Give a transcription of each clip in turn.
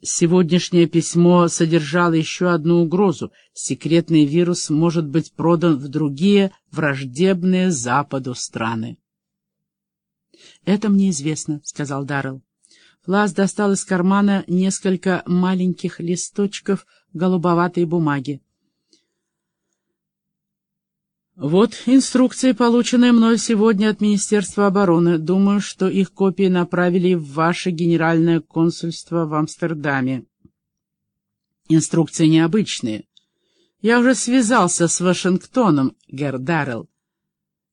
Сегодняшнее письмо содержало еще одну угрозу. Секретный вирус может быть продан в другие враждебные Западу страны. «Это мне известно», — сказал Даррелл. Флас достал из кармана несколько маленьких листочков голубоватой бумаги. Вот инструкции, полученные мной сегодня от Министерства обороны. Думаю, что их копии направили в ваше генеральное консульство в Амстердаме. Инструкции необычные. Я уже связался с Вашингтоном, Гердарел,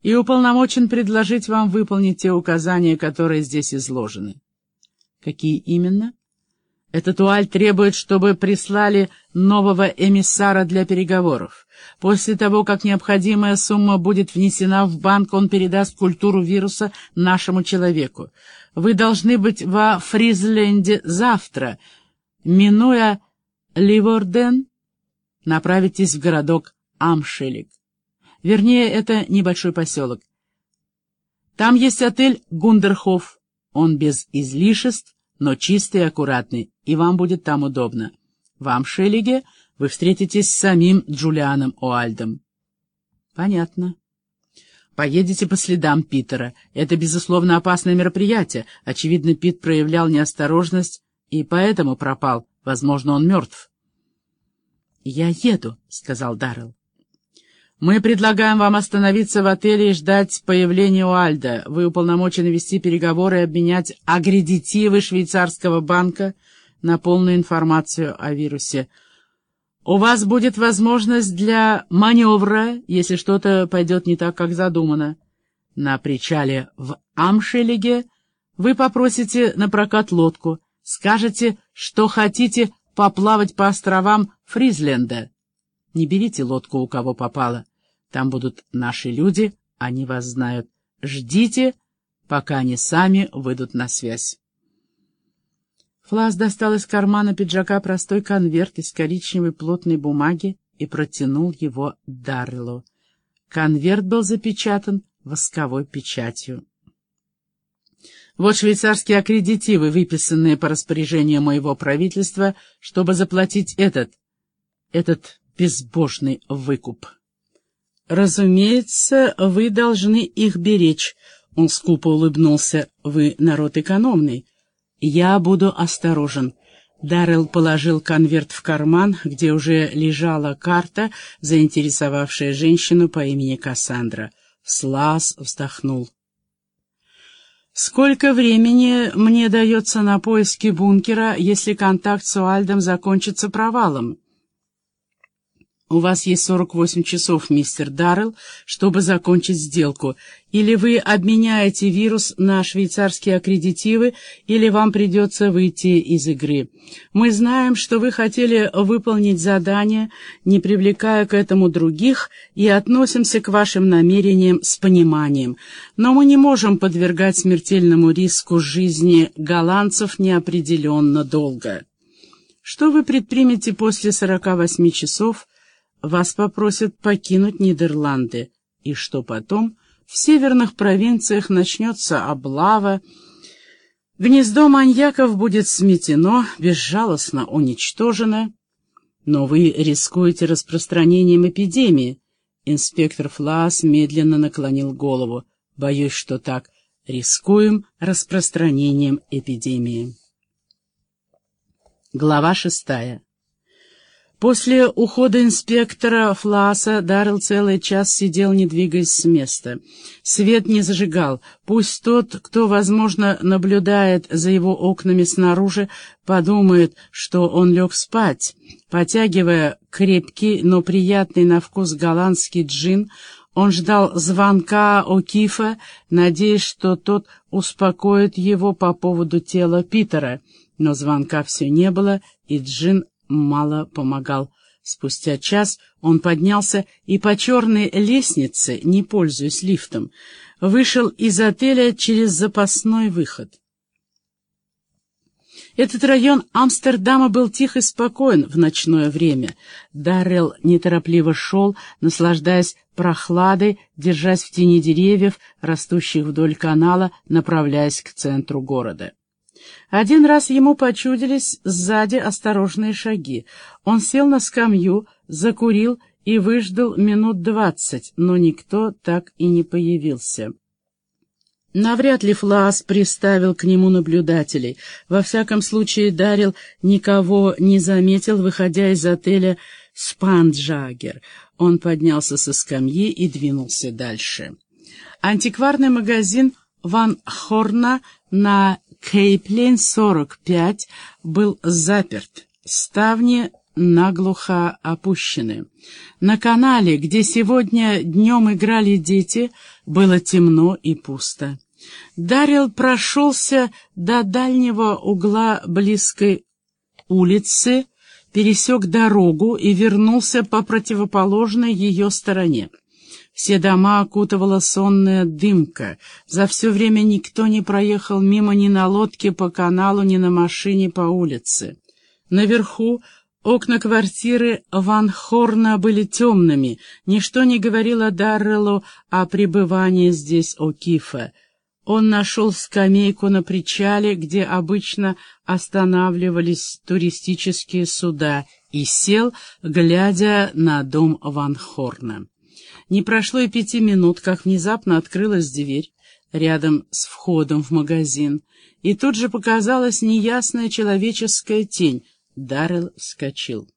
и уполномочен предложить вам выполнить те указания, которые здесь изложены. Какие именно? Этот Уаль требует, чтобы прислали нового эмиссара для переговоров. После того, как необходимая сумма будет внесена в банк, он передаст культуру вируса нашему человеку. Вы должны быть во Фризленде завтра. Минуя Ливорден, направитесь в городок Амшелик. Вернее, это небольшой поселок. Там есть отель Гундерхоф. Он без излишеств, но чистый и аккуратный, и вам будет там удобно. В Амшелиге вы встретитесь с самим Джулианом Оальдом. Понятно. Поедете по следам Питера. Это, безусловно, опасное мероприятие. Очевидно, Пит проявлял неосторожность и поэтому пропал. Возможно, он мертв. «Я еду», — сказал Даррелл. «Мы предлагаем вам остановиться в отеле и ждать появления Уальда. Вы уполномочены вести переговоры и обменять агредитивы швейцарского банка на полную информацию о вирусе. У вас будет возможность для маневра, если что-то пойдет не так, как задумано. На причале в Амшелеге вы попросите на прокат лодку, скажете, что хотите поплавать по островам Фризленда. Не берите лодку, у кого попало. Там будут наши люди, они вас знают. Ждите, пока они сами выйдут на связь. Флас достал из кармана пиджака простой конверт из коричневой плотной бумаги и протянул его Дарреллу. Конверт был запечатан восковой печатью. Вот швейцарские аккредитивы, выписанные по распоряжению моего правительства, чтобы заплатить этот, этот безбожный выкуп. Разумеется, вы должны их беречь, — он скупо улыбнулся, — вы народ экономный. «Я буду осторожен». Даррелл положил конверт в карман, где уже лежала карта, заинтересовавшая женщину по имени Кассандра. Слаз вздохнул. «Сколько времени мне дается на поиски бункера, если контакт с Уальдом закончится провалом?» «У вас есть 48 часов, мистер Даррелл, чтобы закончить сделку. Или вы обменяете вирус на швейцарские аккредитивы, или вам придется выйти из игры. Мы знаем, что вы хотели выполнить задание, не привлекая к этому других, и относимся к вашим намерениям с пониманием. Но мы не можем подвергать смертельному риску жизни голландцев неопределенно долго. Что вы предпримете после 48 часов, вас попросят покинуть Нидерланды, и что потом в северных провинциях начнется облава, гнездо маньяков будет сметено, безжалостно уничтожено, но вы рискуете распространением эпидемии. Инспектор Флаас медленно наклонил голову. Боюсь, что так. Рискуем распространением эпидемии. Глава шестая. После ухода инспектора Фласа Даррелл целый час сидел, не двигаясь с места. Свет не зажигал. Пусть тот, кто, возможно, наблюдает за его окнами снаружи, подумает, что он лег спать. Потягивая крепкий, но приятный на вкус голландский джин, он ждал звонка О'Кифа, надеясь, что тот успокоит его по поводу тела Питера. Но звонка все не было, и Джин мало помогал. Спустя час он поднялся и по черной лестнице, не пользуясь лифтом, вышел из отеля через запасной выход. Этот район Амстердама был тих и спокоен в ночное время. Даррелл неторопливо шел, наслаждаясь прохладой, держась в тени деревьев, растущих вдоль канала, направляясь к центру города. Один раз ему почудились сзади осторожные шаги. Он сел на скамью, закурил и выждал минут двадцать, но никто так и не появился. Навряд ли Флаас приставил к нему наблюдателей. Во всяком случае, Дарил никого не заметил, выходя из отеля «Спанджагер». Он поднялся со скамьи и двинулся дальше. Антикварный магазин Ван Хорна на Кейплейн 45 был заперт. Ставни наглухо опущены. На канале, где сегодня днем играли дети, было темно и пусто. Дарил прошелся до дальнего угла близкой улицы, пересек дорогу и вернулся по противоположной ее стороне. Все дома окутывала сонная дымка. За все время никто не проехал мимо ни на лодке по каналу, ни на машине по улице. Наверху окна квартиры Ван Хорна были темными. Ничто не говорило Дарреллу о пребывании здесь О'Кифа. Он нашел скамейку на причале, где обычно останавливались туристические суда, и сел, глядя на дом Ван Хорна. Не прошло и пяти минут, как внезапно открылась дверь рядом с входом в магазин, и тут же показалась неясная человеческая тень. Даррелл вскочил.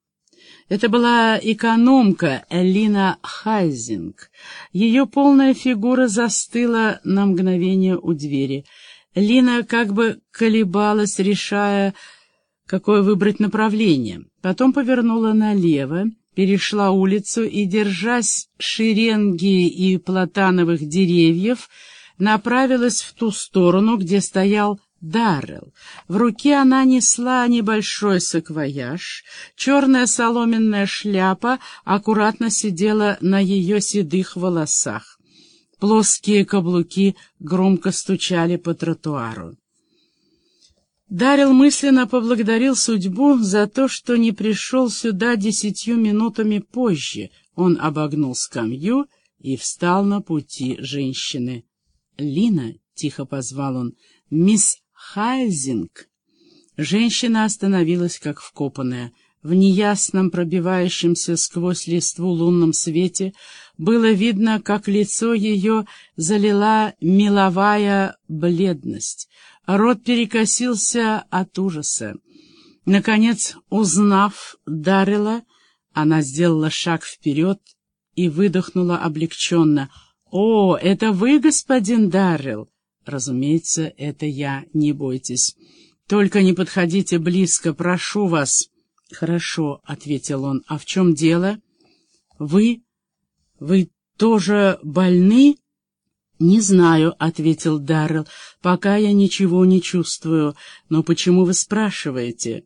Это была экономка Элина Хайзинг. Ее полная фигура застыла на мгновение у двери. Лина как бы колебалась, решая, какое выбрать направление. Потом повернула налево, перешла улицу и, держась шеренги и платановых деревьев, направилась в ту сторону, где стоял Даррелл. В руке она несла небольшой саквояж, черная соломенная шляпа аккуратно сидела на ее седых волосах. Плоские каблуки громко стучали по тротуару. Дарил мысленно поблагодарил судьбу за то, что не пришел сюда десятью минутами позже. Он обогнул скамью и встал на пути женщины. «Лина», — тихо позвал он, — «мисс Хайзинг. Женщина остановилась, как вкопанная. В неясном, пробивающемся сквозь листву лунном свете было видно, как лицо ее залила меловая бледность. Рот перекосился от ужаса. Наконец, узнав Дарила, она сделала шаг вперед и выдохнула облегченно. «О, это вы, господин Даррелл!» «Разумеется, это я, не бойтесь. Только не подходите близко, прошу вас». «Хорошо», — ответил он. «А в чем дело?» «Вы... вы тоже больны?» «Не знаю», — ответил Даррелл. «Пока я ничего не чувствую. Но почему вы спрашиваете?»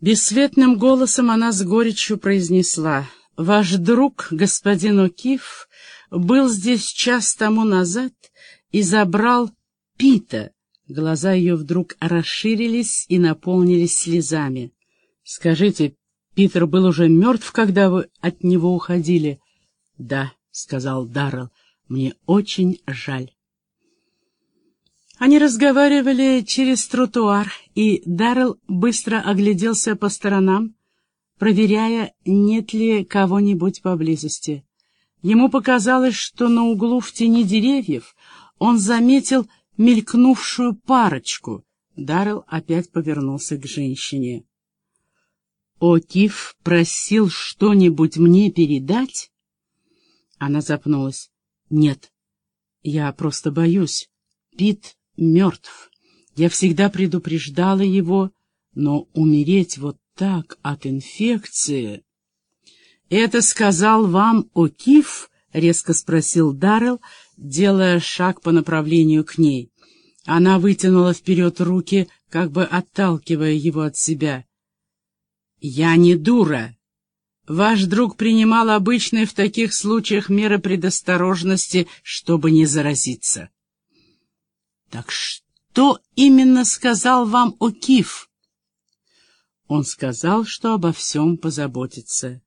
Бесцветным голосом она с горечью произнесла. «Ваш друг, господин О'Кив, был здесь час тому назад и забрал Пита. Глаза ее вдруг расширились и наполнились слезами. «Скажите, Питер был уже мертв, когда вы от него уходили?» «Да», — сказал Даррелл, — «мне очень жаль». Они разговаривали через тротуар, и Даррелл быстро огляделся по сторонам, проверяя, нет ли кого-нибудь поблизости. Ему показалось, что на углу в тени деревьев он заметил мелькнувшую парочку. Даррелл опять повернулся к женщине. «О'Кив просил что-нибудь мне передать?» Она запнулась. «Нет, я просто боюсь. Пит мертв. Я всегда предупреждала его, но умереть вот так от инфекции...» «Это сказал вам О'Кив?» — резко спросил Даррелл, делая шаг по направлению к ней. Она вытянула вперед руки, как бы отталкивая его от себя. «Я не дура. Ваш друг принимал обычные в таких случаях меры предосторожности, чтобы не заразиться». «Так что именно сказал вам О'Кив?» Он сказал, что обо всем позаботится.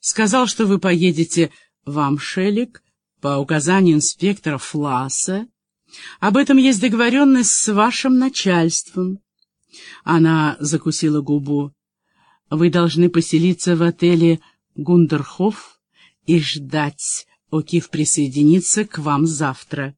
Сказал, что вы поедете в Амшелик по указанию инспектора Фласа Об этом есть договоренность с вашим начальством. Она закусила губу. Вы должны поселиться в отеле Гундерхоф и ждать. Окиф присоединится к вам завтра.